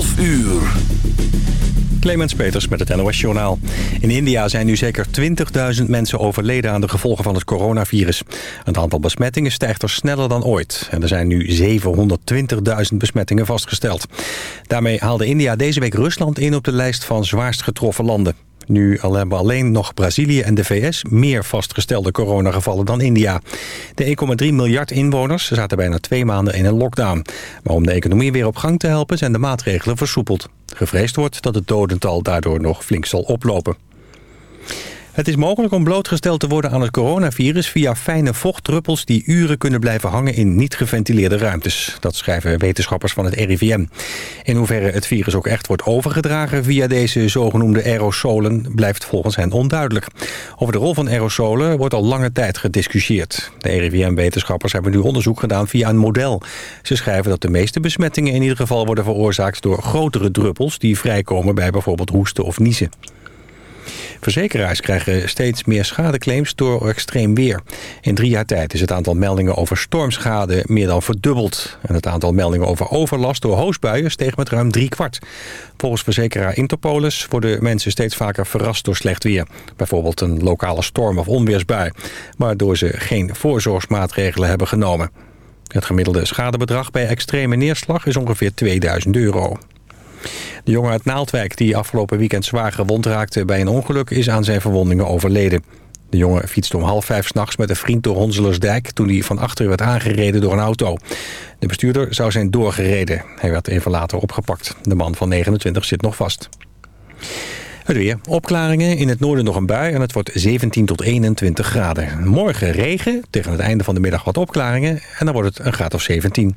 12 uur. Clemens Peters met het NOS Journaal. In India zijn nu zeker 20.000 mensen overleden aan de gevolgen van het coronavirus. Het aantal besmettingen stijgt er sneller dan ooit. En er zijn nu 720.000 besmettingen vastgesteld. Daarmee haalde India deze week Rusland in op de lijst van zwaarst getroffen landen. Nu hebben alleen nog Brazilië en de VS meer vastgestelde coronagevallen dan India. De 1,3 miljard inwoners zaten bijna twee maanden in een lockdown. Maar om de economie weer op gang te helpen zijn de maatregelen versoepeld. Gevreesd wordt dat het dodental daardoor nog flink zal oplopen. Het is mogelijk om blootgesteld te worden aan het coronavirus... via fijne vochtdruppels die uren kunnen blijven hangen in niet geventileerde ruimtes. Dat schrijven wetenschappers van het RIVM. In hoeverre het virus ook echt wordt overgedragen via deze zogenoemde aerosolen... blijft volgens hen onduidelijk. Over de rol van aerosolen wordt al lange tijd gediscussieerd. De RIVM-wetenschappers hebben nu onderzoek gedaan via een model. Ze schrijven dat de meeste besmettingen in ieder geval worden veroorzaakt... door grotere druppels die vrijkomen bij bijvoorbeeld hoesten of niezen. Verzekeraars krijgen steeds meer schadeclaims door extreem weer. In drie jaar tijd is het aantal meldingen over stormschade meer dan verdubbeld. En het aantal meldingen over overlast door hoosbuien steeg met ruim drie kwart. Volgens verzekeraar Interpolis worden mensen steeds vaker verrast door slecht weer. Bijvoorbeeld een lokale storm- of onweersbui. Waardoor ze geen voorzorgsmaatregelen hebben genomen. Het gemiddelde schadebedrag bij extreme neerslag is ongeveer 2000 euro. De jongen uit Naaldwijk die afgelopen weekend zwaar gewond raakte bij een ongeluk is aan zijn verwondingen overleden. De jongen fietste om half vijf s'nachts met een vriend door Honselersdijk... toen hij van achter werd aangereden door een auto. De bestuurder zou zijn doorgereden. Hij werd even later opgepakt. De man van 29 zit nog vast. Het weer. Opklaringen. In het noorden nog een bui en het wordt 17 tot 21 graden. Morgen regen. Tegen het einde van de middag wat opklaringen. En dan wordt het een graad of 17.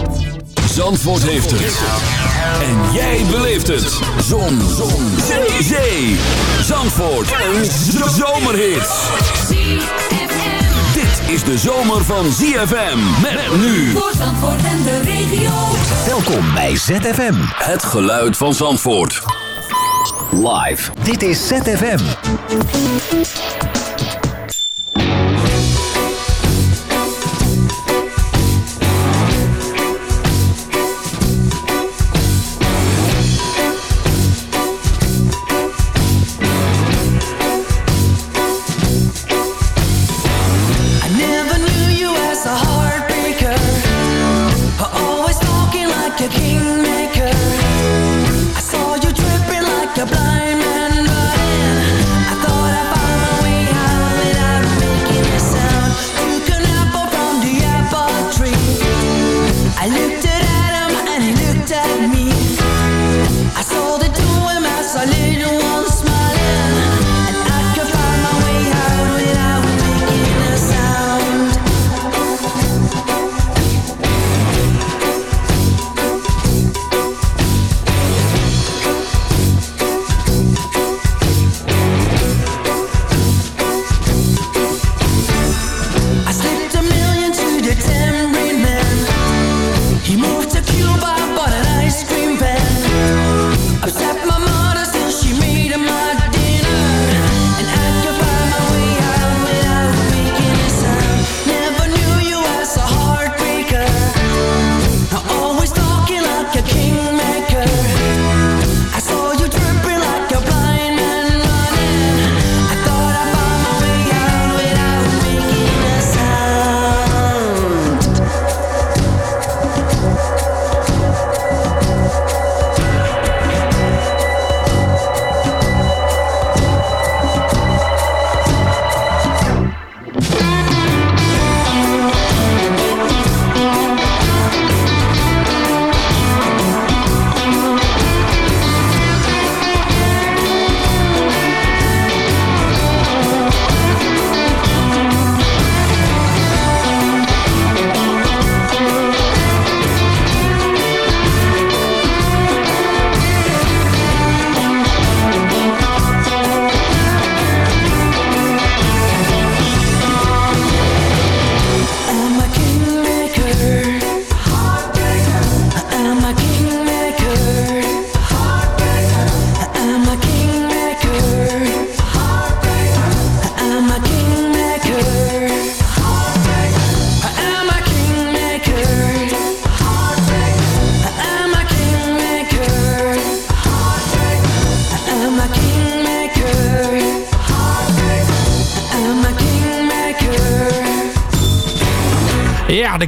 Zandvoort heeft het. En jij beleeft het. Zon. Zon. Zee. Zee. Zandvoort. Een zomerhit. Dit is de zomer van ZFM. Met nu. Voor Zandvoort en de regio. Welkom bij ZFM. Het geluid van Zandvoort. Live. Dit is ZFM.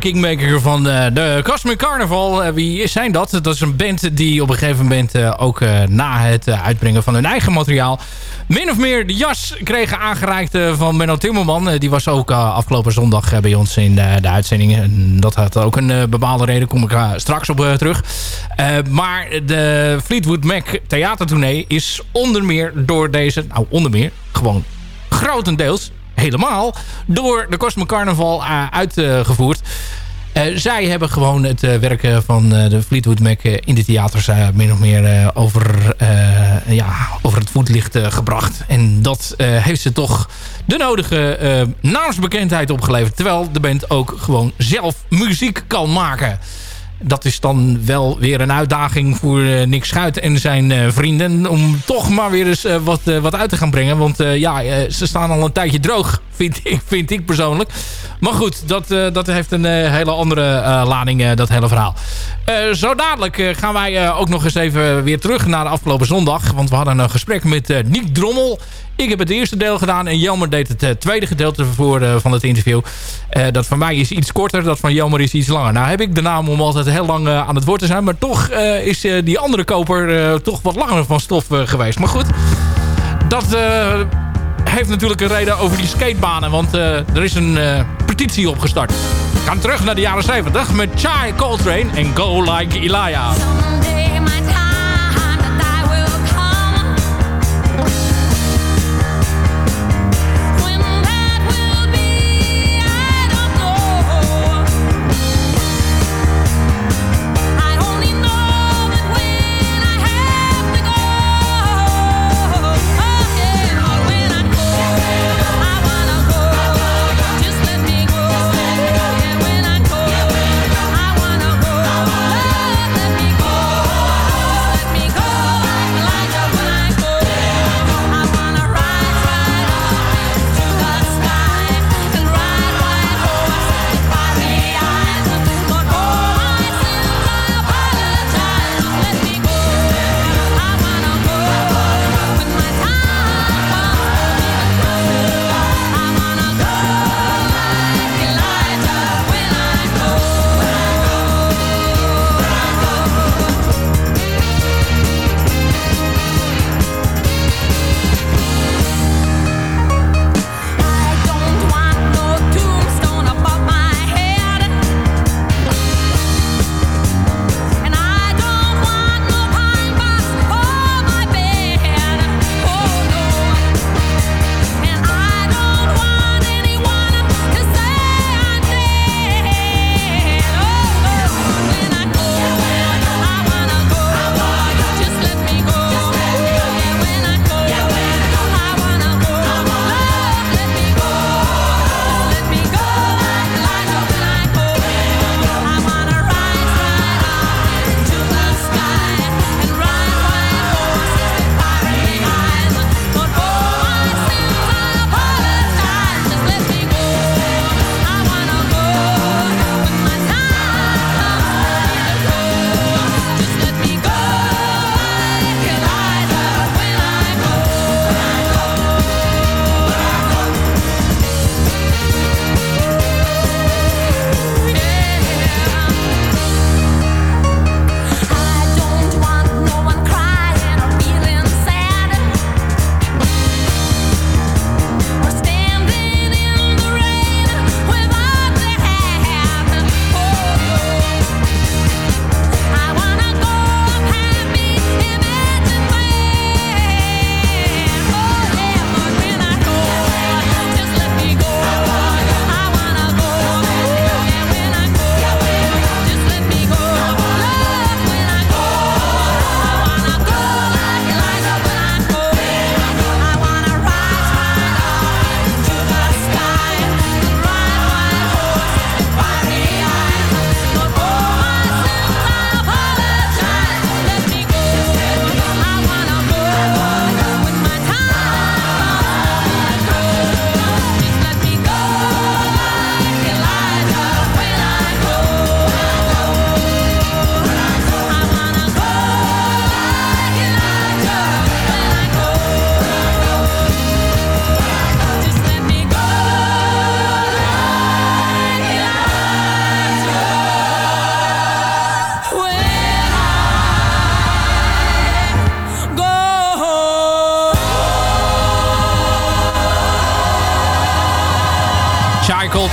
Kingmaker van uh, de Cosmic Carnival. Uh, wie zijn dat? Dat is een band die op een gegeven moment uh, ook na het uitbrengen van hun eigen materiaal... min of meer de jas kregen aangereikt van Menno Timmerman. die was ook afgelopen zondag bij ons in de, de uitzending. En dat had ook een bepaalde reden, kom ik straks op terug. maar de Fleetwood Mac theatertournee is onder meer door deze... Nou, onder meer, gewoon grotendeels helemaal door de Cosmic Carnival uitgevoerd. Uh, zij hebben gewoon het uh, werken van de Fleetwood Mac in de theaters min of meer over, ja, over het voetlicht gebracht. En dat heeft ze toch de nodige naamsbekendheid opgeleverd. Terwijl de band ook gewoon zelf muziek kan maken dat is dan wel weer een uitdaging voor uh, Nick Schuit en zijn uh, vrienden... om toch maar weer eens uh, wat, wat uit te gaan brengen. Want ja, ze staan al een tijdje droog, vind ik, vind ik persoonlijk. Maar goed, dat, dat heeft een hele andere lading, dat hele verhaal. zo dadelijk gaan wij ook nog eens even weer terug naar de afgelopen zondag. Want we hadden een gesprek met Nick Drommel... Ik heb het eerste deel gedaan en Jelmer deed het uh, tweede gedeelte voor, uh, van het interview. Uh, dat van mij is iets korter, dat van Jelmer is iets langer. Nou heb ik de naam om altijd heel lang aan het woord te zijn. Maar toch is die andere koper toch wat langer van stof geweest. Maar goed, dat heeft natuurlijk een reden over die skatebanen. Want er is een petitie opgestart. We gaan terug naar de jaren 70 met Chai Coltrane en Go Like Elijah.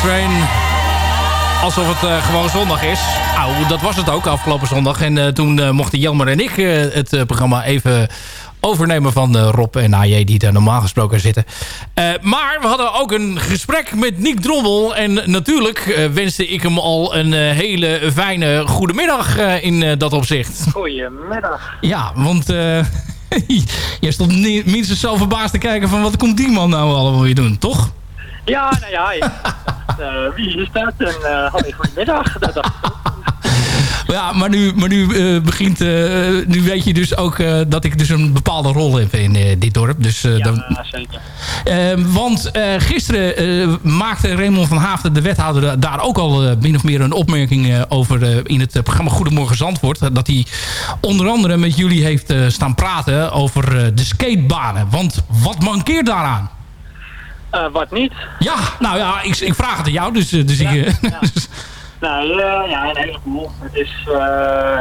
Coltrane. Alsof het eh, gewoon zondag is. Nou, dat was het ook afgelopen zondag. En eh, toen eh, mochten Jelmer en ik het programma even overnemen van Rob en AJ die daar normaal gesproken zitten. Maar we hadden ook een gesprek met Nick Drommel. En natuurlijk wenste ik hem al een hele fijne goedemiddag in dat opzicht. Goedemiddag. Ja, want je stond minstens zo verbaasd te kijken van wat komt die man nou allemaal weer doen, toch? Ja, nou ja, ja. Eh, wie is dat? En uh, hoi, goedemiddag. Dat dacht ik ook. Ja, maar nu, maar nu eh, begint... eh, nu weet je dus ook eh, dat ik dus een bepaalde rol heb in eh, dit dorp. Dus, eh, dan, Ja, zeker. Eh, want eh, gisteren eh, maakte Raymond van Haafden, de wethouder, daar ook al eh, min of meer een opmerking eh, over eh, in het eh, programma Goedemorgen Zandvoort. Eh, dat hij onder andere met jullie heeft eh, staan praten over eh, de skatebanen. Want wat mankeert daaraan? Eh, wat niet? Ja, nou ja, ik, ik vraag het aan jou, dus, eh, dus ik... eh, dus- Nou eh, ja, een heleboel. Het is,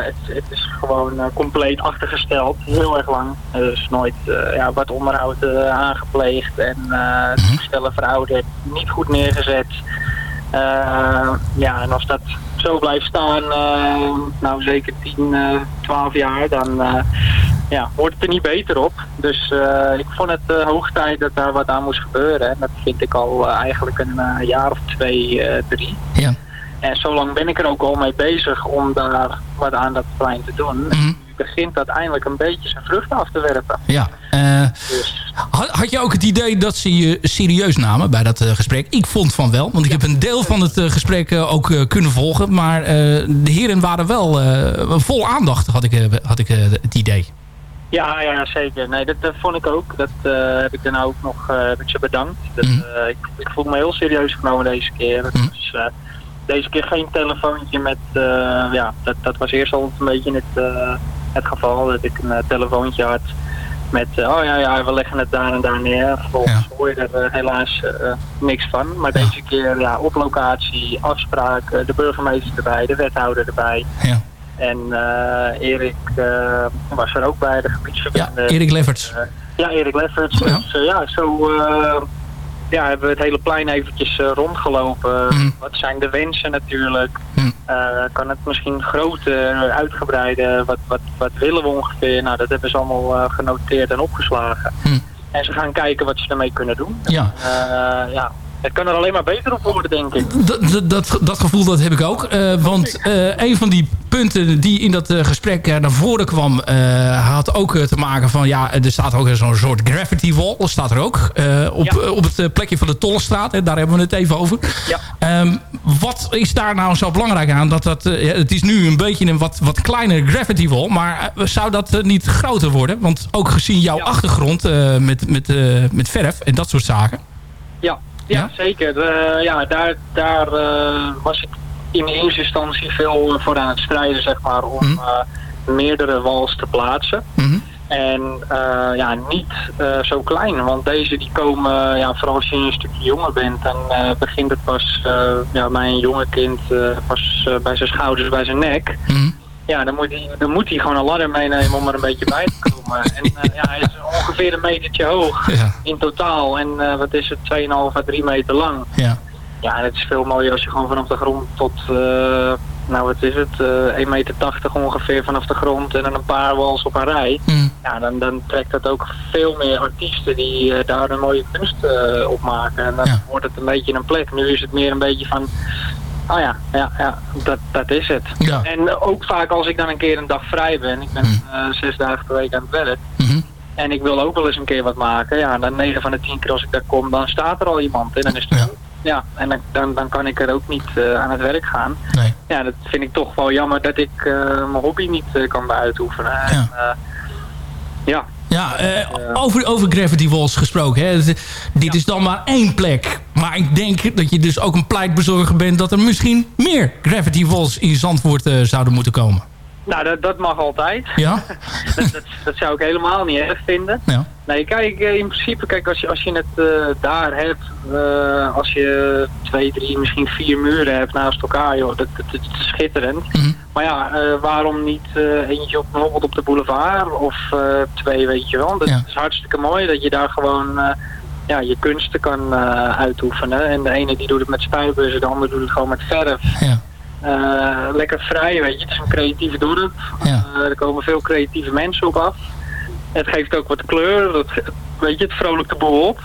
het, het is gewoon compleet achtergesteld. Heel erg lang. Er is nooit ja, wat onderhoud aangepleegd. En eh Mhm. toestellen verouderd. Niet goed neergezet. Ja, en als dat zo blijft staan, nou zeker 10, eh 12 jaar, dan ja, wordt het er niet beter op. Dus eh, ik vond het eh, hoog tijd dat daar wat aan moest gebeuren. En dat vind ik al eh, eigenlijk een jaar of twee, drie. ja. En zo lang ben ik er ook al mee bezig om daar wat aan dat plein te doen. Mhm. Nu begint dat eindelijk een beetje zijn vruchten af te werpen. ja. Dus had, had je ook het idee dat ze je serieus namen bij dat gesprek? Ik vond van wel, want ik heb een deel van het gesprek ook kunnen volgen. Maar de heren waren wel vol aandacht, had ik, had ik het idee. Ja, ja, zeker. Nee, dat, dat vond ik ook. Dat eh, heb ik dan ook nog heb ik ze bedankt. Dat, Mhm. eh, ik, ik voel me heel serieus genomen deze keer. Mhm. Dus, deze keer geen telefoontje met... ja, dat, dat was eerst al een beetje het, het geval. Dat ik een telefoontje had met... oh ja, ja, we leggen het daar en daar neer. Vervolgens hoor je er helaas niks van. Maar deze keer ja, op locatie, afspraak, de burgemeester erbij, de wethouder erbij. Ja, En eh, Erik eh, was er ook bij, de ja gebiedsverbinding. Erik Lefferts. Eh, ja, Erik Lefferts. Ja. Dus eh, ja, zo eh, ja, hebben we het hele plein eventjes eh, rondgelopen. Mhm. Wat zijn de wensen natuurlijk? Eh, kan het misschien groter, uitgebreider? Wat, wat, wat willen we ongeveer? Nou, dat hebben ze allemaal eh, genoteerd en opgeslagen. Mhm. En ze gaan kijken wat ze ermee kunnen doen. Ja. Eh, ja, het kan er alleen maar beter op worden, denk ik. Dat, dat, dat, gevoel dat heb ik ook. Eh, want eh, een van die punten die in dat eh, gesprek naar voren kwam... eh, had ook te maken van... ja, er staat ook zo'n soort graffiti wall. Dat staat er ook. eh, op, Ja. op het plekje van de Tollestraat. Hè, daar hebben we het even over. Ja. Ehm, wat is daar nou zo belangrijk aan? Dat dat, het is nu een beetje een wat, wat kleiner graffiti wall. Maar zou dat niet groter worden? Want ook gezien jouw Ja. achtergrond eh, met, met, eh, met verf en dat soort zaken. Ja, ja, Ja? zeker. Eh, ja, daar daar eh, was ik in eerste instantie veel voor aan het strijden, zeg maar, om Mhm. eh, meerdere wals te plaatsen. Mhm. En eh, ja, niet eh, zo klein, want deze die komen, ja, vooral als je een stukje jonger bent, dan eh, begint het pas eh, ja, bij een jonge kind eh, pas eh, bij zijn schouders, bij zijn nek. Mhm. Ja, dan moet, hij, dan moet hij gewoon een ladder meenemen om er een beetje bij te komen. En eh, ja, hij is ongeveer een metertje hoog Ja. in totaal. En eh, wat is het, 2,5 à 3 meter lang. Ja. Ja, en het is veel mooier als je gewoon vanaf de grond tot, eh, nou wat is het, eh 1,80 meter ongeveer vanaf de grond en dan een paar wals op een rij. Mhm. Ja, dan, dan trekt dat ook veel meer artiesten die daar een mooie kunst op maken. En dan Ja. wordt het een beetje een plek. Nu is het meer een beetje van, oh ja, ja, ja dat, dat is het. Ja. En ook vaak als ik dan een keer een dag vrij ben, ik ben eh, zes dagen per week aan het werk. Mhm. En ik wil ook wel eens een keer wat maken. Ja, dan 9 van de 10 keer als ik daar kom, dan staat er al iemand. En dan is het Ja. Ja, en dan, dan, dan kan ik er ook niet eh, aan het werk gaan. Nee. Ja, dat vind ik toch wel jammer dat ik eh, mijn hobby niet eh, kan beuitoefenen. En, eh, ja, Ja, eh, over, over Gravity Walls gesproken. Hè. Het- Dit is dan maar één plek. Maar ik denk dat je dus ook een pleitbezorger bent... dat er misschien meer Gravity Walls in Zandvoort eh, zouden moeten komen. Nou dat, dat mag altijd. Ja? dat, dat, dat zou ik helemaal niet erg vinden. Ja. Nee, kijk, eh, in principe, kijk, als je, als je het eh, daar hebt, eh, als je twee, drie, misschien vier muren hebt naast elkaar, joh, dat, dat, dat is schitterend. Mhm. Maar ja, waarom niet eentje op, bijvoorbeeld op de boulevard of twee, weet je wel. Dat Ja. is hartstikke mooi dat je daar gewoon ja, je kunsten kan uitoefenen. En de ene die doet het met spuitbussen, de ander doet het gewoon met verf. Ja. Eh, lekker vrij, weet je. Het is een creatief dorp. Ja. Eh, er komen veel creatieve mensen op af. Het geeft ook wat kleur. Ge- weet je, het vrolijkt de boel op.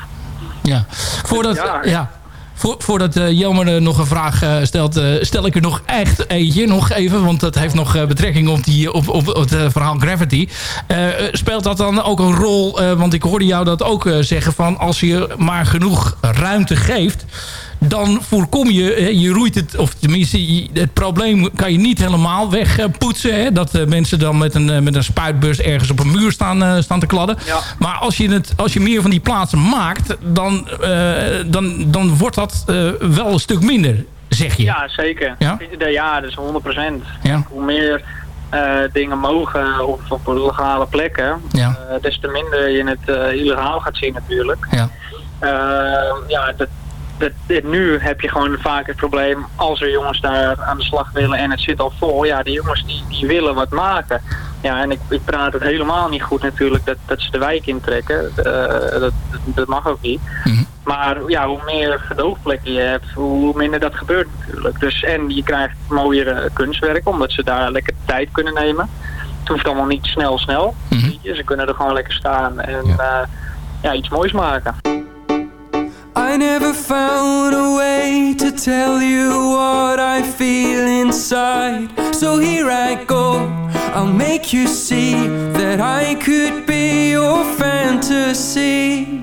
Ja. Voordat, Ja. ja. Voor, voordat eh Jelmer nog een vraag stelt, stel ik er nog echt eentje, nog even, want dat heeft nog betrekking op, die, op, op, op het verhaal Gravity. Speelt dat dan ook een rol, want ik hoorde jou dat ook zeggen, van als je maar genoeg ruimte geeft, dan voorkom je, je roeit het, of tenminste het probleem kan je niet helemaal wegpoetsen. Dat eh, mensen dan met een, eh, met een spuitbus ergens op een muur staan, eh, staan te kladden. Ja. Maar als je, het, als je meer van die plaatsen maakt, dan, dan, dan wordt dat wel een stuk minder, zeg je. Ja, zeker. Ja? Ja, dat is 100%. Ja. Hoe meer dingen mogen op, op legale plekken, Ja. des te minder je het illegaal gaat zien natuurlijk. Ja. Ja, dat, dat, nu heb je gewoon vaak het probleem als er jongens daar aan de slag willen en het zit al vol. Ja, die jongens die, die willen wat maken. Ja, en ik, ik praat het helemaal niet goed natuurlijk dat, dat ze de wijk intrekken. Eh, dat, dat mag ook niet. Mhm. Maar ja, hoe meer gedoogplekken je hebt, hoe minder dat gebeurt natuurlijk. Dus, en je krijgt mooiere kunstwerk, omdat ze daar lekker tijd kunnen nemen. Het hoeft allemaal niet snel, snel. Mhm. Ze kunnen er gewoon lekker staan en ja. ja, iets moois maken. I never found a way to tell you what I feel inside. So here I go. I'll make you see that I could be your fantasy.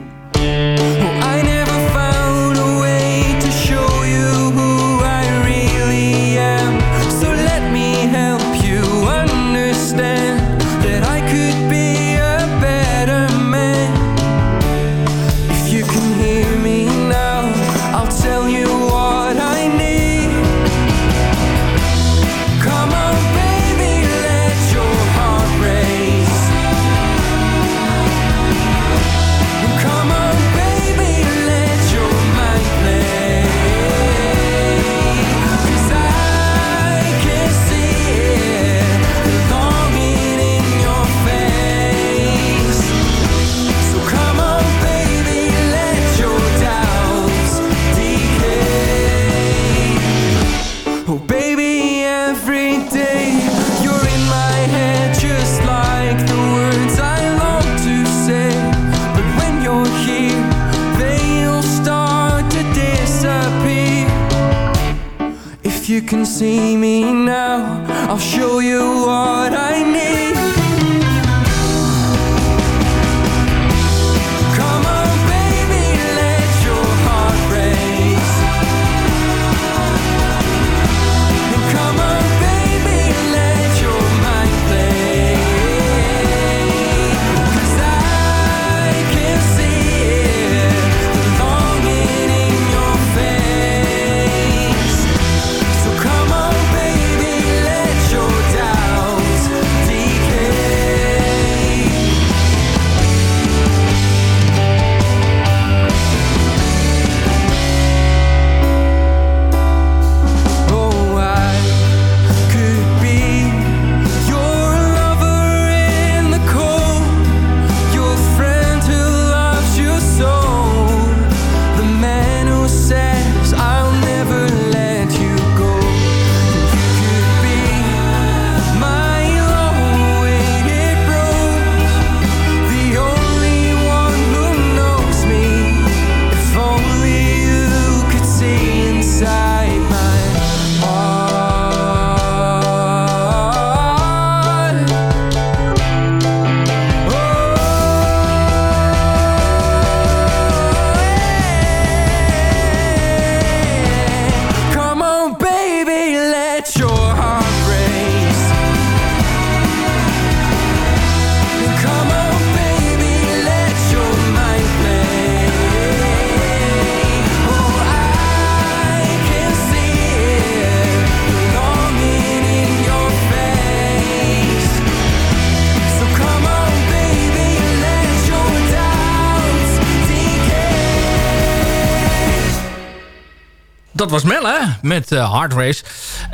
Dat was Melle met uh, Hard Race.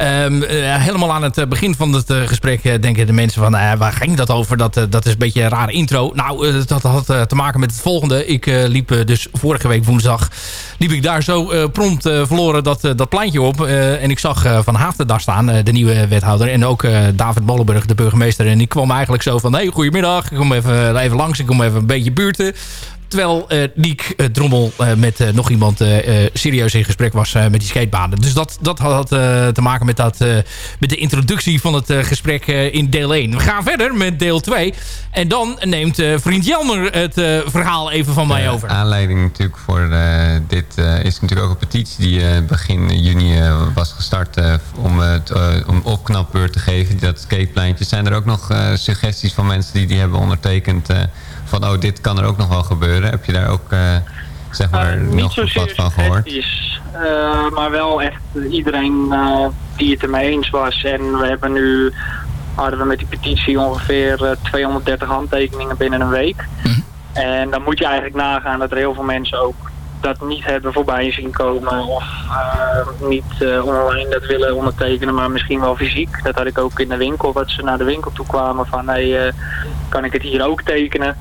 Um, uh, helemaal aan het begin van het gesprek denken de mensen van... waar ging dat over? Dat, dat is een beetje een rare intro. Nou, dat had te maken met het volgende. Ik liep dus vorige week woensdag... liep ik daar zo prompt verloren dat, dat pleintje op. en ik zag Van Haafden daar staan, de nieuwe wethouder. En ook David Bollenburg, de burgemeester. En die kwam eigenlijk zo van... hey, goedemiddag, ik kom even, even langs. Ik kom even een beetje buurten. Terwijl uh, Niek uh, Drommel uh, met nog iemand serieus in gesprek was met die skatebanen. Dus dat, dat had te maken met, dat, met de introductie van het gesprek in deel 1. We gaan verder met deel 2. En dan neemt vriend Jelmer het verhaal even van mij over. Aanleiding natuurlijk voor dit is natuurlijk ook een petitie die begin juni was gestart om, het, om opknapbeurt te geven. Dat skatepleintje. Zijn er ook nog suggesties van mensen die die hebben ondertekend van oh, dit kan er ook nog wel gebeuren. Heb je daar ook uh, zeg maar uh, nog wat van gehoord? Is, uh, maar wel echt iedereen die het ermee eens was. En we hebben nu, hadden we met die petitie ongeveer 230 handtekeningen binnen een week. Mhm. En dan moet je eigenlijk nagaan dat er heel veel mensen ook dat niet hebben voorbij zien komen of niet online dat willen ondertekenen, maar misschien wel fysiek. Dat had ik ook in de winkel, dat ze naar de winkel toe kwamen van hey, kan ik het hier ook tekenen.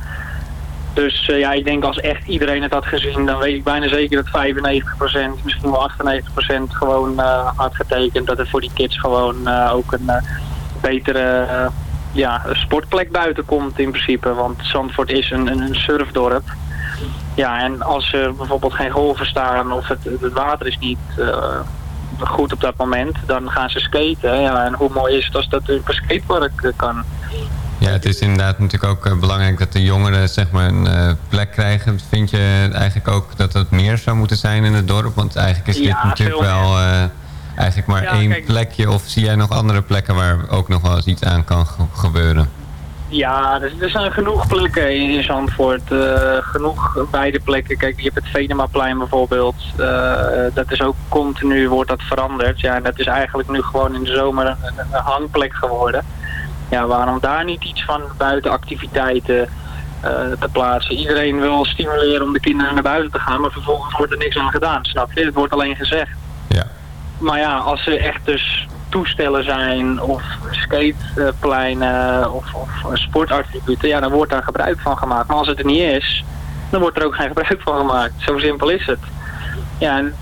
Dus uh, ja, ik denk als echt iedereen het had gezien, dan weet ik bijna zeker dat 95%, misschien wel 98% gewoon uh, had getekend. Dat er voor die kids gewoon uh, ook een betere ja, sportplek buiten komt in principe. Want Zandvoort is een, een surfdorp. Ja, en als er bijvoorbeeld geen golven staan of het, het water is niet goed op dat moment, dan gaan ze skaten. Ja, en hoe mooi is het als dat op een skatepark kan. Ja, het is inderdaad natuurlijk ook uh, belangrijk dat de jongeren zeg maar, een uh, plek krijgen. Vind je eigenlijk ook dat het meer zou moeten zijn in het dorp? Want eigenlijk is ja, dit natuurlijk wel uh, eigenlijk maar Ja, één kijk- plekje. Of zie jij nog andere plekken waar ook nog wel eens iets aan kan ge- gebeuren? Ja, er, er zijn genoeg plekken in, Zandvoort. eh, genoeg beide plekken. Kijk, je hebt het Venemaplein bijvoorbeeld. Eh, dat is ook continu, wordt dat veranderd. Ja, en dat is eigenlijk nu gewoon in de zomer een hangplek geworden. Ja, waarom daar niet iets van buitenactiviteiten eh, te plaatsen? Iedereen wil stimuleren om de kinderen naar buiten te gaan, maar vervolgens wordt er niks aan gedaan, snap je? Het wordt alleen gezegd. Ja. Maar ja, als er echt dus toestellen zijn of skatepleinen of, of sportattributen, ja, dan wordt daar gebruik van gemaakt. Maar als het er niet is, dan wordt er ook geen gebruik van gemaakt. Zo simpel is het. Ja, en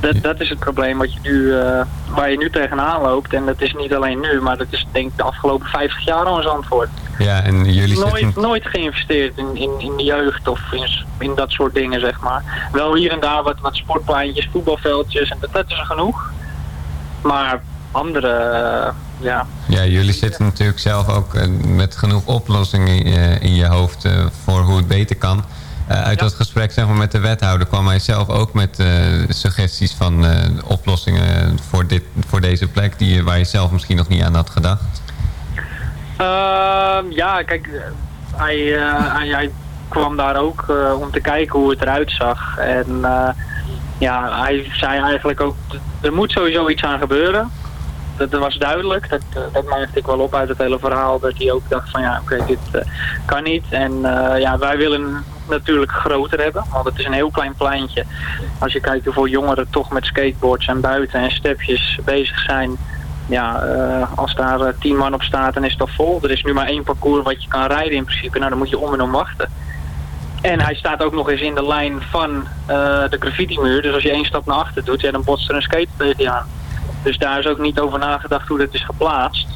dat, dat is het probleem wat je nu, eh, waar je nu tegenaan loopt. En dat is niet alleen nu, maar dat is denk ik de afgelopen 50 jaar al in Zandvoort. Ja, en jullie Nooit, zitten... nooit geïnvesteerd in, in, in de jeugd of in, in dat soort dingen, zeg maar. Wel hier en daar wat, wat sportpleintjes, voetbalveldjes en dat, dat is er genoeg. Maar andere, eh, ja, Ja, jullie zitten natuurlijk zelf ook eh, met genoeg oplossingen in je hoofd voor hoe het beter kan. Eh, uit dat gesprek zeg maar, met de wethouder kwam hij zelf ook met eh, suggesties van eh, oplossingen voor, dit, voor deze plek die, waar je zelf misschien nog niet aan had gedacht. Ehm, ja, kijk, hij, hij, hij kwam daar ook om te kijken hoe het eruit zag. En ja, hij zei eigenlijk ook, er moet sowieso iets aan gebeuren. Dat, dat was duidelijk, dat, dat maakte ik wel op uit het hele verhaal. Dat hij ook dacht van ja, oké, dit kan niet. En ja, wij willen natuurlijk groter hebben, want het is een heel klein pleintje. Als je kijkt hoeveel jongeren toch met skateboards en buiten en stepjes bezig zijn ja, eh, als daar eh, tien man op staat, dan is al vol. Er is nu maar één parcours wat je kan rijden in principe. Nou, dan moet je om en om wachten. En hij staat ook nog eens in de lijn van eh, de graffiti-muur. Dus als je één stap naar achter doet, ja, dan botst er een skate aan. Dus daar is ook niet over nagedacht hoe dat is geplaatst.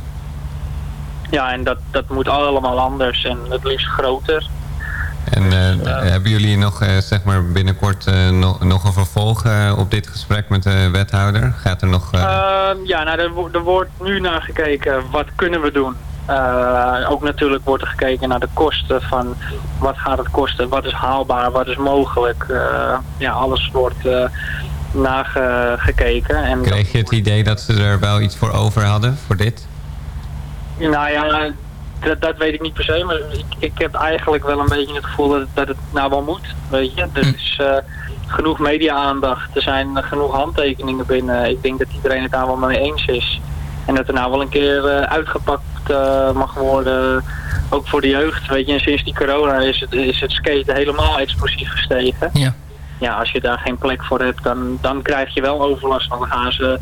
Ja, en dat, dat moet allemaal anders en het liefst groter. En eh, hebben jullie nog eh, zeg maar binnenkort eh, nog, nog een vervolg op dit gesprek met de wethouder? Gaat er nog... eh, Ehm, ja, nou, er, wo- er wordt nu naar gekeken wat kunnen we doen. Ook natuurlijk wordt er gekeken naar de kosten van wat gaat het kosten, wat is haalbaar, wat is mogelijk. Ja, alles wordt nagekeken. En kreeg je het idee dat ze er wel iets voor over hadden voor dit? Nou ja, dat, dat weet ik niet per se, maar ik, ik heb eigenlijk wel een beetje het gevoel dat, het- dat het nou wel moet, weet je. Er is eh, genoeg media-aandacht, er zijn genoeg handtekeningen binnen. Ik denk dat iedereen het daar wel mee eens is. En dat er nou wel een keer eh, uitgepakt eh, mag worden, ook voor de jeugd, weet je. En sinds die corona is het, is het skaten helemaal explosief gestegen. Ja. ja, als je daar geen plek voor hebt, dan, dan krijg je wel overlast. Dan gaan ze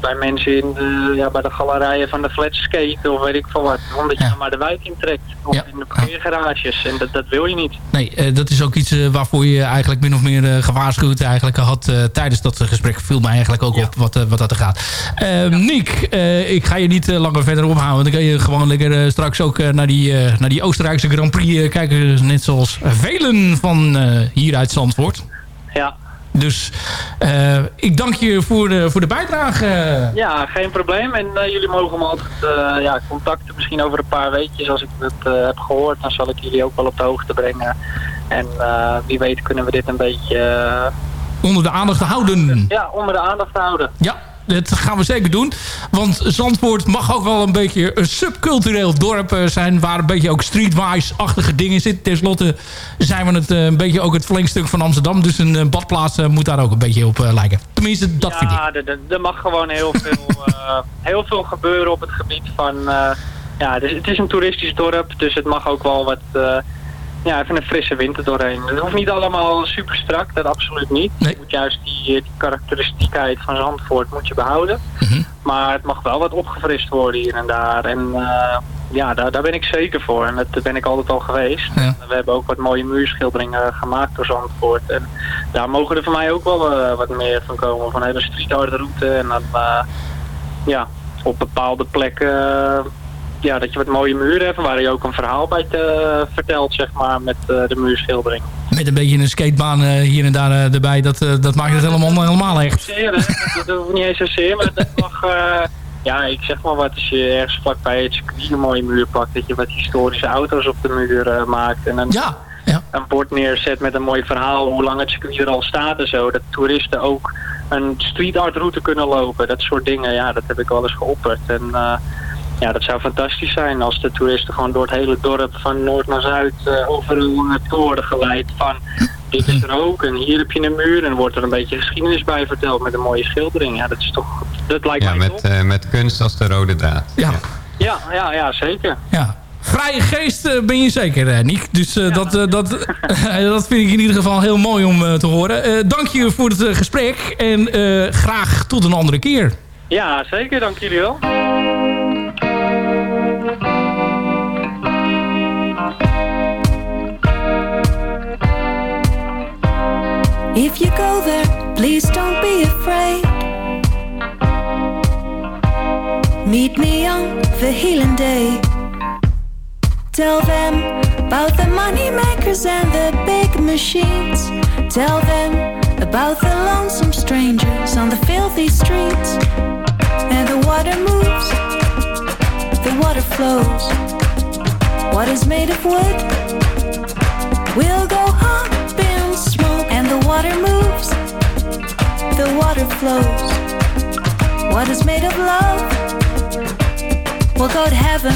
bij mensen in de, ja, bij de galerijen van de flat skaten of weet ik veel wat. Omdat je dan maar de wijk intrekt. Of in de parkeergarages. En dat, dat wil je niet. Nee, eh, dat is ook iets eh, waarvoor je eigenlijk min of meer eh, gewaarschuwd eigenlijk had tijdens dat gesprek. Viel mij eigenlijk ook op wat, wat dat er gaat. Eh, Nick, ik ga je niet langer verder ophouden. Dan kan je gewoon lekker straks ook naar, die, naar die Oostenrijkse Grand Prix kijken. Net zoals velen van hier uit Zandvoort. Ja. Dus eh, ik dank je voor de, voor de bijdrage. Ja, geen probleem. En eh, jullie mogen me altijd eh, ja, contacten. Misschien over een paar weekjes als ik het heb gehoord. Dan zal ik jullie ook wel op de hoogte brengen. En wie weet kunnen we dit een beetje... Onder de aandacht houden. ja, onder de aandacht houden. Ja, dat gaan we zeker doen. Want Zandvoort mag ook wel een beetje een subcultureel dorp eh, zijn... waar een beetje ook streetwise-achtige dingen zitten. Ten slotte zijn we het eh, een beetje ook het verlengstuk van Amsterdam. Dus een eh, badplaats moet daar ook een beetje op lijken. Tenminste, dat vind ik. Ja, er- mag gewoon heel veel, heel veel gebeuren op het gebied van... ja, het is, het is een toeristisch dorp, dus het mag ook wel wat... ja, even een frisse wind er doorheen. Het hoeft niet allemaal super strak, dat absoluut niet. Je moet juist die, eh, die karakteristiekheid van Zandvoort moet je behouden. Maar het mag wel wat opgefrist worden hier en daar. En eh, ja, daar, daar ben ik zeker voor. En dat ben ik altijd al geweest. We hebben ook wat mooie muurschilderingen gemaakt door Zandvoort. En daar mogen er voor mij ook wel eh, wat meer van komen. Van hele street art route. En dan ja, op bepaalde plekken... eh, ja, dat je wat mooie muren hebt waar je ook een verhaal bij te, vertelt, zeg maar, met eh, de muurschildering. Met een beetje een skatebaan eh, hier en daar eh, erbij. Dat, eh, dat maakt het helemaal, helemaal echt. Zeer, dat, dat hoeft niet eens zozeer, maar dat mag... eh, ja, ik zeg maar wat, als je ergens vlakbij het circuit een mooie muur pakt, dat je wat historische auto's op de muur eh, maakt. En een, ja, een bord neerzet met een mooi verhaal, hoe lang het circuit er al staat en zo. Dat toeristen ook een street art route kunnen lopen. Dat soort dingen, ja, dat heb ik wel eens geopperd. En eh, ja, dat zou fantastisch zijn als de toeristen gewoon door het hele dorp van noord naar zuid uh, overal naartoe worden geleid van dit is er ook en hier heb je een muur en wordt er een beetje geschiedenis bij verteld met een mooie schildering. Ja, dat is toch, dat lijkt Ja, mij met, eh, met kunst als de rode draad. Ja. Ja, ja, ja, zeker. Ja. Vrije geest eh, ben je zeker, eh, Niek. Dus eh, dat, eh, dat, dat vind ik in ieder geval heel mooi om eh, te horen. Eh, dank je voor het eh, gesprek en eh, graag tot een andere keer. Ja, zeker. Dank jullie wel. If you go there, please don't be afraid. Meet me on the healing day. Tell them about the money makers and the big machines. Tell them about the lonesome strangers on the filthy streets. And the water moves, the water flows. What is made of wood will go water flows. What is made of love will go to heaven.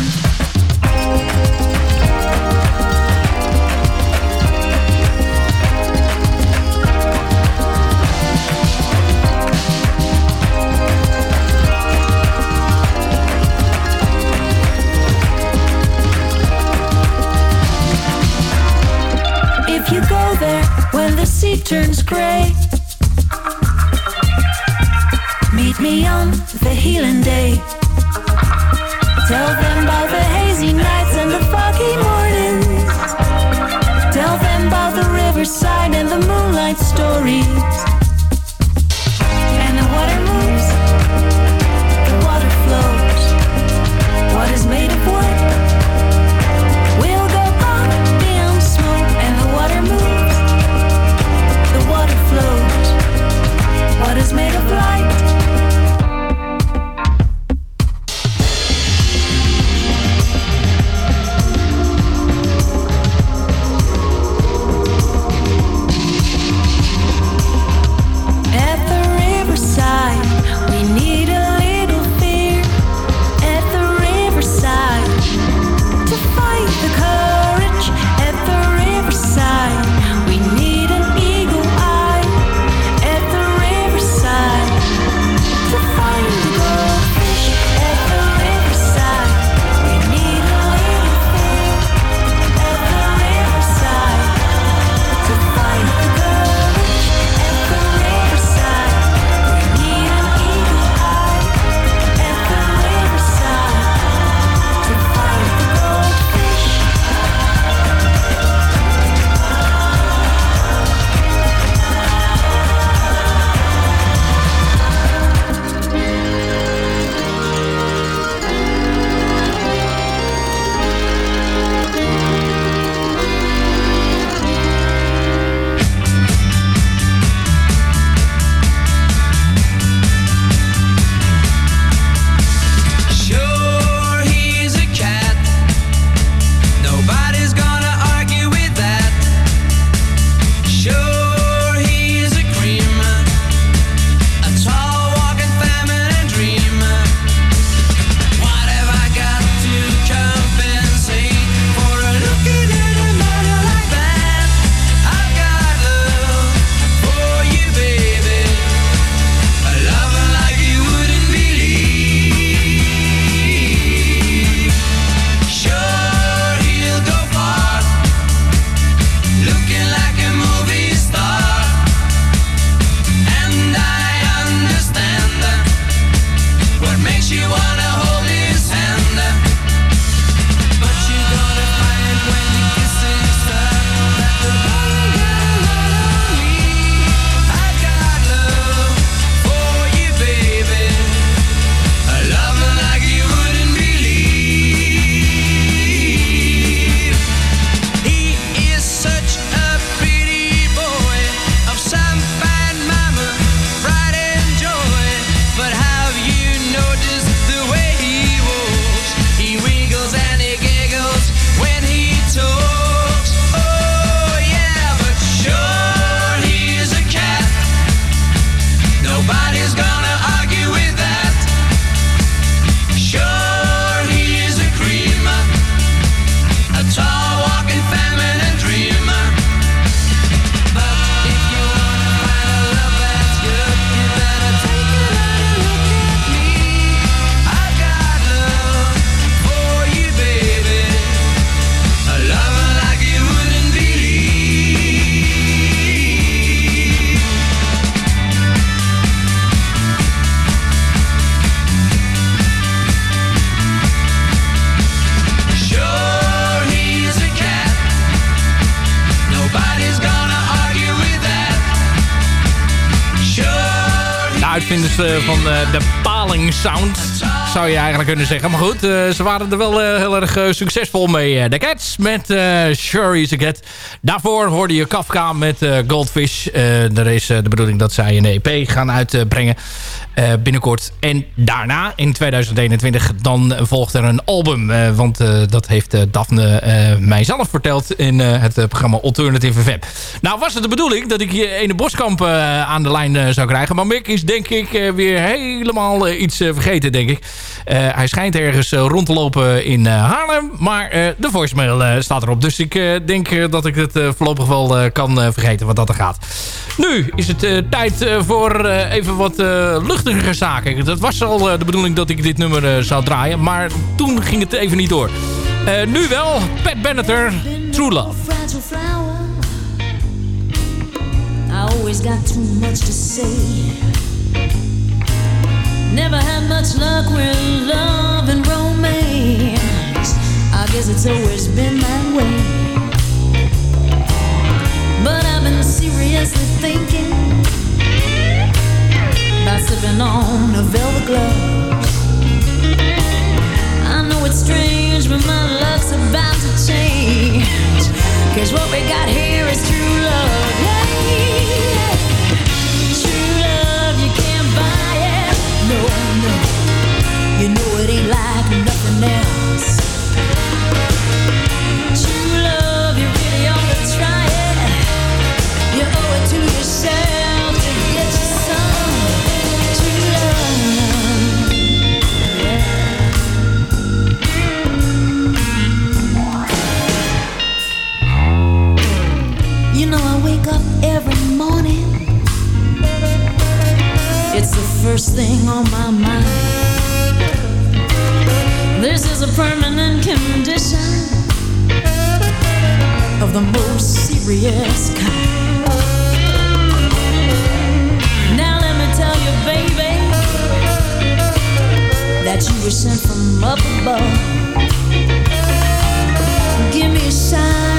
If you go there when the sea turns gray, me on the healing day. Tell them about the hazy nights and the foggy mornings. Tell them about the riverside and the moonlight stories. Van de Paling Sound. Zou je eigenlijk kunnen zeggen. Maar goed, ze waren er wel heel erg succesvol mee. De Cats met Sure is a Cat. Daarvoor hoorde je Kafka met Goldfish. er is de bedoeling dat zij een EP gaan uitbrengen. Uh, binnenkort. En daarna, in 2021, dan volgt er een album. Uh, want uh, dat heeft Daphne mijzelf verteld in het programma Alternative FM. Nou was het de bedoeling dat ik hier Ene Boskamp aan de lijn zou krijgen. Maar Mick is denk ik weer helemaal iets vergeten, denk ik. Hij schijnt ergens rond te lopen in Haarlem. Maar de voicemail staat erop. Dus ik denk dat ik het voorlopig wel kan vergeten wat dat er gaat. Nu is het tijd voor even wat luchtig zaken. Dat was al eh, de bedoeling dat ik dit nummer eh, zou draaien. Maar toen ging het even niet door. Nu wel, Pat Benatar, True Love. I always got too much to say. Never had much luck it's always been that way. But I've been seriously thinking by sipping on a velvet glove. I know it's strange, but my luck's about to change. Cause what we got here is true love. Yeah, True love, you can't buy it. No, no. You know it ain't like nothing else. First thing on my mind. This is a permanent condition Of the most serious kind. Now let me tell you, baby That you were sent from up above. Give me a sign,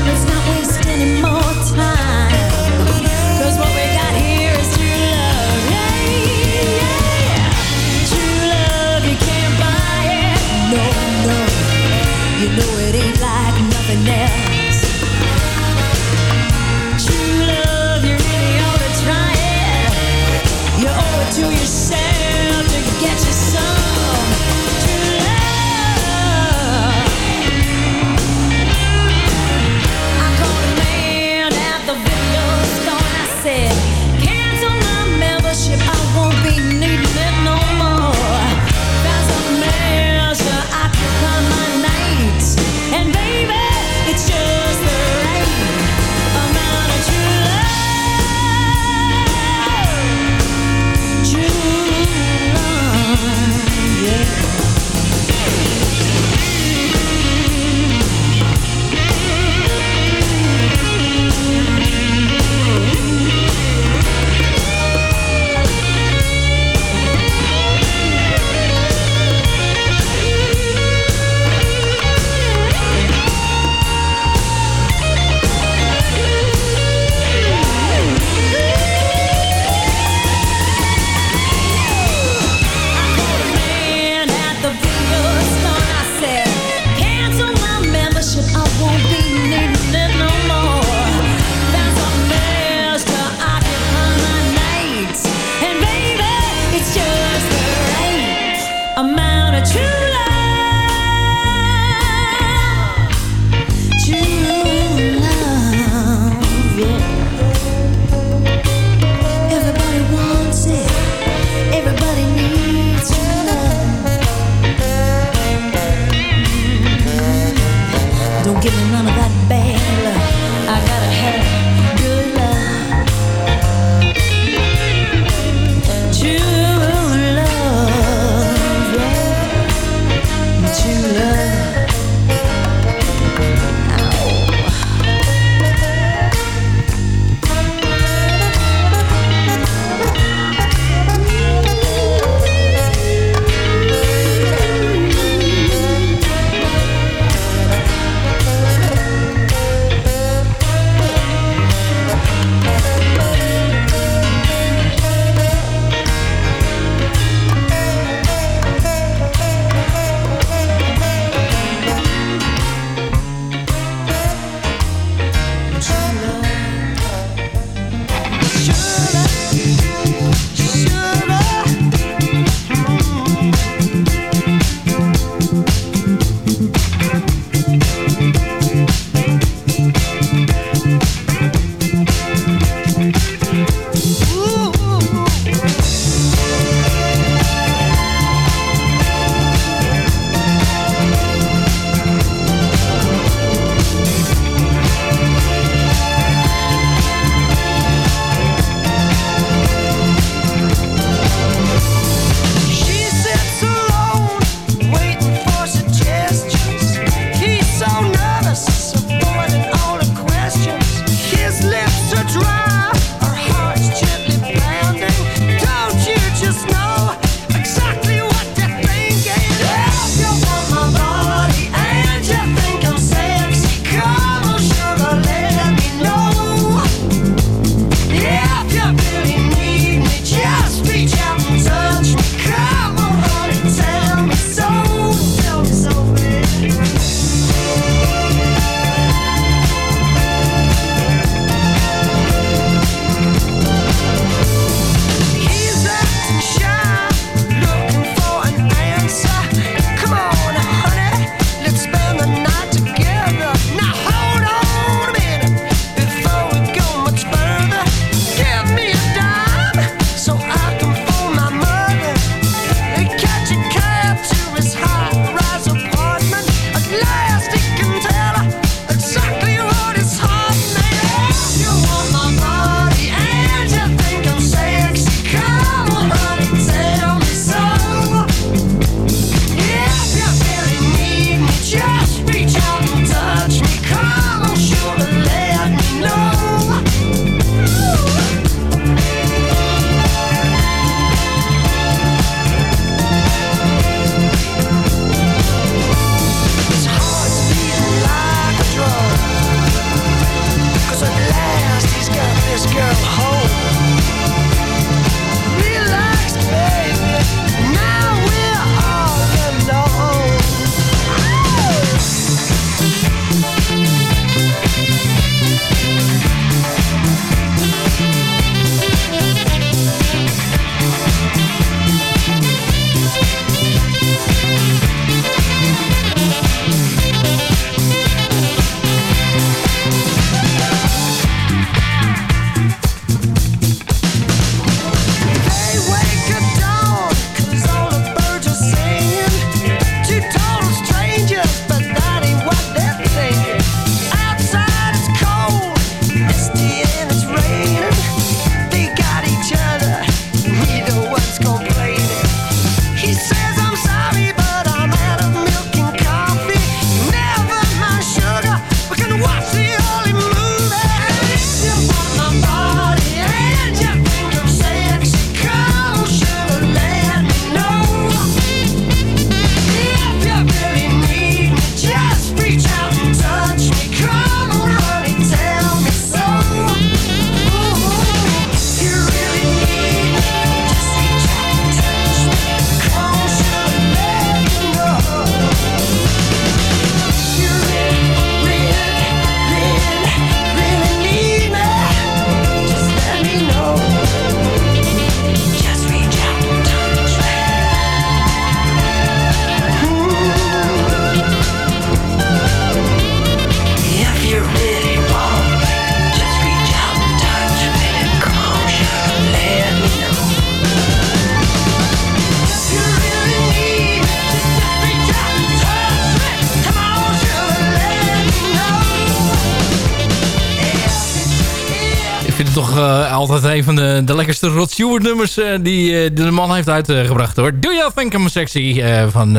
een van de, de lekkerste Rod Stewart nummers uh, die, uh, de man heeft uitgebracht hoor. Do You Think I'm Sexy? Uh, van,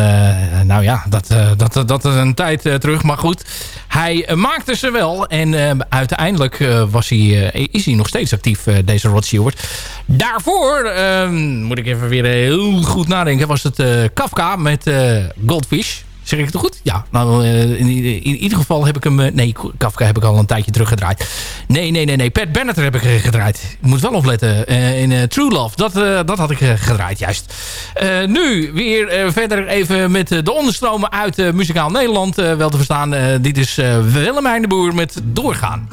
nou ja, dat, dat, dat is een tijd terug. Maar goed, hij maakte ze wel. En uiteindelijk was hij, is hij nog steeds actief, deze Rod Stewart. Daarvoor, ehm, moet ik even weer heel goed nadenken, was het Kafka met Goldfish. Zeg ik het goed? Ja, nou, in, in, ieder geval heb ik hem... nee, Kafka heb ik al een tijdje teruggedraaid. Nee, nee, nee, nee. Pat Bennett heb ik gedraaid. Ik moet wel opletten. In True Love, dat, dat had ik gedraaid, juist. nu weer verder even met de onderstromen uit Muzikaal Nederland wel te verstaan. dit is Willemijn de Boer met Doorgaan.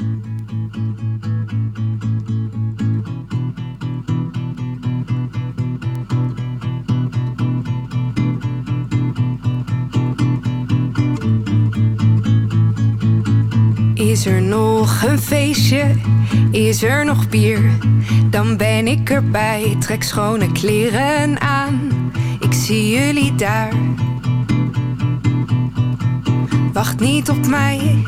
Is er nog een feestje? Is er nog bier? Dan ben ik erbij, trek schone kleren aan. Ik zie jullie daar. Wacht niet op mij.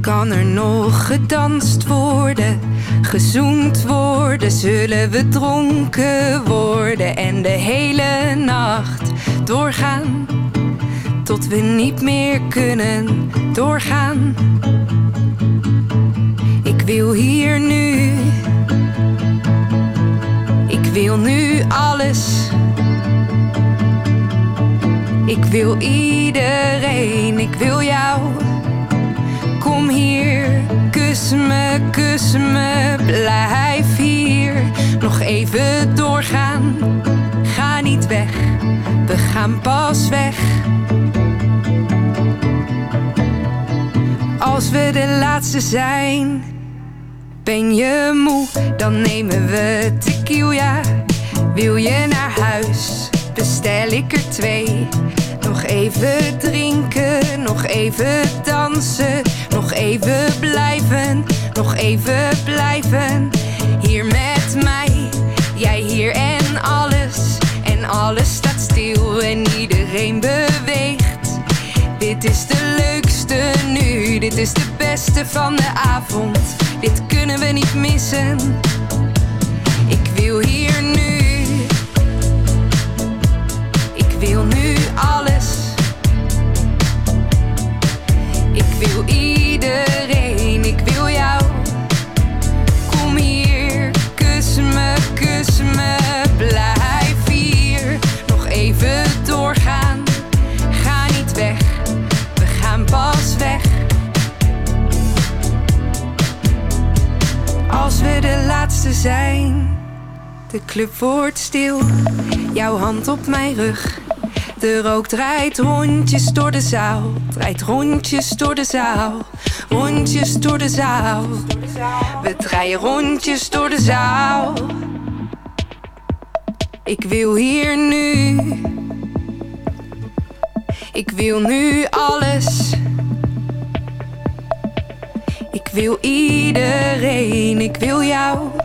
Kan er nog gedanst worden? Gezoend worden? Zullen we dronken worden? En de hele nacht doorgaan? Tot we niet meer kunnen doorgaan. Ik wil hier nu. Ik wil nu alles. Ik wil iedereen, ik wil jou. Kom hier, kus me, kus me, blijf hier. Nog even doorgaan, ga niet weg, we gaan pas weg. Als we de laatste zijn, ben je moe, dan nemen we tequila. Wil je naar huis, bestel ik er twee. Nog even drinken, nog even dansen, nog even blijven, nog even blijven. Hier met mij, jij hier en alles. En alles staat stil en iedereen beweegt. Dit is de dit is de beste van de avond. Dit kunnen we niet missen. Ik wil hier nu. Ik wil nu alles. Ik wil iedereen, ik wil jou. Kom hier, kus me, kus me, blijf de club wordt stil, jouw hand op mijn rug. De rook draait rondjes door de zaal, draait rondjes door de zaal, rondjes door de zaal. We draaien rondjes door de zaal. Ik wil hier nu. Ik wil nu alles. Ik wil iedereen, ik wil jou.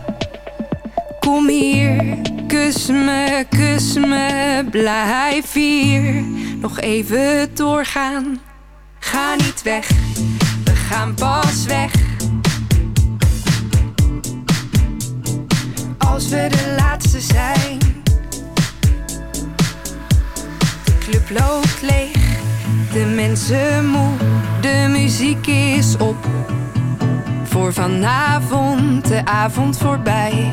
Kom hier, kus me, kus me, blijf hier. Nog even doorgaan, ga niet weg, we gaan pas weg. Als we de laatste zijn, de club loopt leeg, de mensen moe, de muziek is op. Voor vanavond, de avond voorbij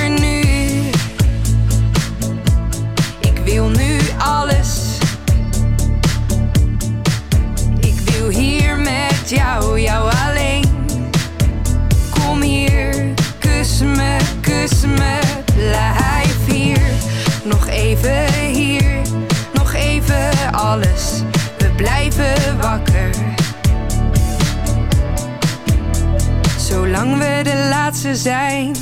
jou, jou alleen. Kom hier, kus me, kus me, blijf hier. Nog even hier, nog even alles. We blijven wakker. Zolang we de laatste zijn.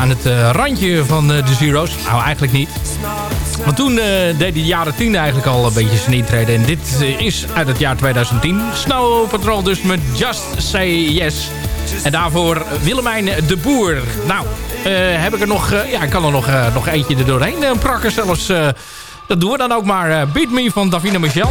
Aan het eh, randje van eh, de Zero's. Nou, eigenlijk niet. Want toen eh, deed hij jaren 10 eigenlijk al een beetje zijn. En dit is uit het jaar 2010. Snow Patrol dus met Just Say Yes. En daarvoor Willemijn de Boer. Nou, heb ik er nog... ja, ik kan er nog, nog eentje er doorheen prakken zelfs. dat doen we dan ook maar. Beat Me van Davina Michel.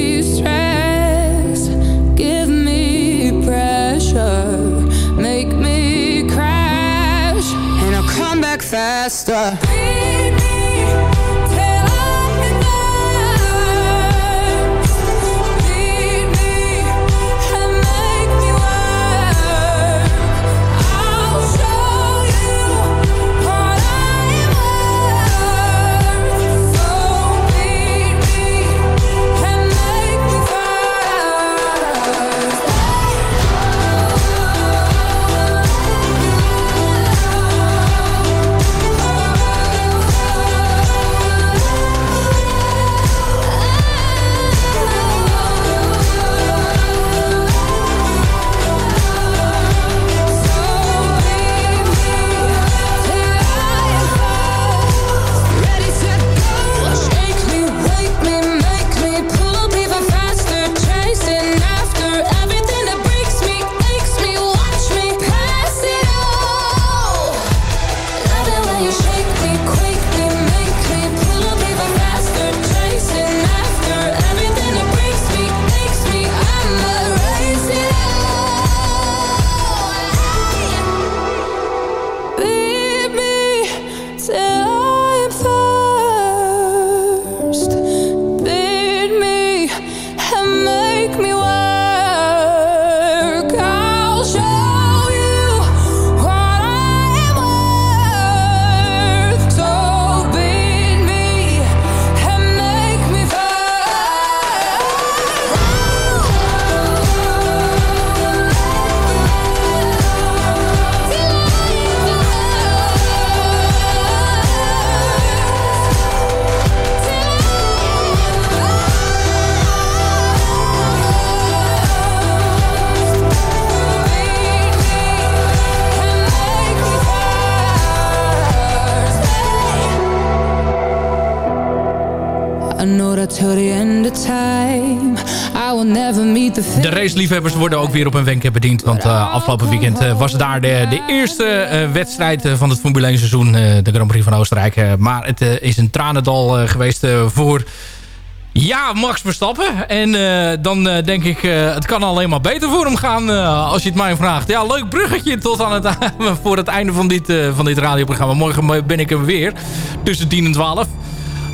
faster. Raceliefhebbers worden ook weer op een wenk bediend. Want uh, afgelopen weekend uh, was daar de, de eerste uh, wedstrijd van het Formule 1 seizoen. de Grand Prix van Oostenrijk. maar het is een tranendal geweest voor... Ja, Max Verstappen. En dan denk ik, het kan alleen maar beter voor hem gaan als je het mij vraagt. Ja, leuk bruggetje tot aan het, voor het einde van dit, van dit radioprogramma. Morgen ben ik er weer, tussen 10 en 12.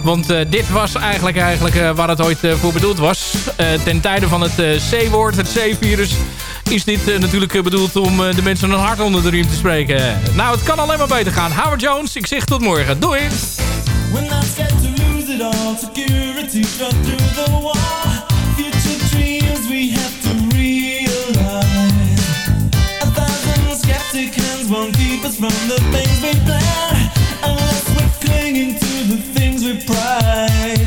Want dit was eigenlijk, eigenlijk waar het ooit voor bedoeld was. ten tijde van het C-woord, het C-virus... is dit natuurlijk bedoeld om de mensen een hart onder de riem te spreken. Nou, het kan alleen maar beter gaan. Howard Jones, ik zeg tot morgen. Doei! won't keep us from the things. Unless we're clinging to the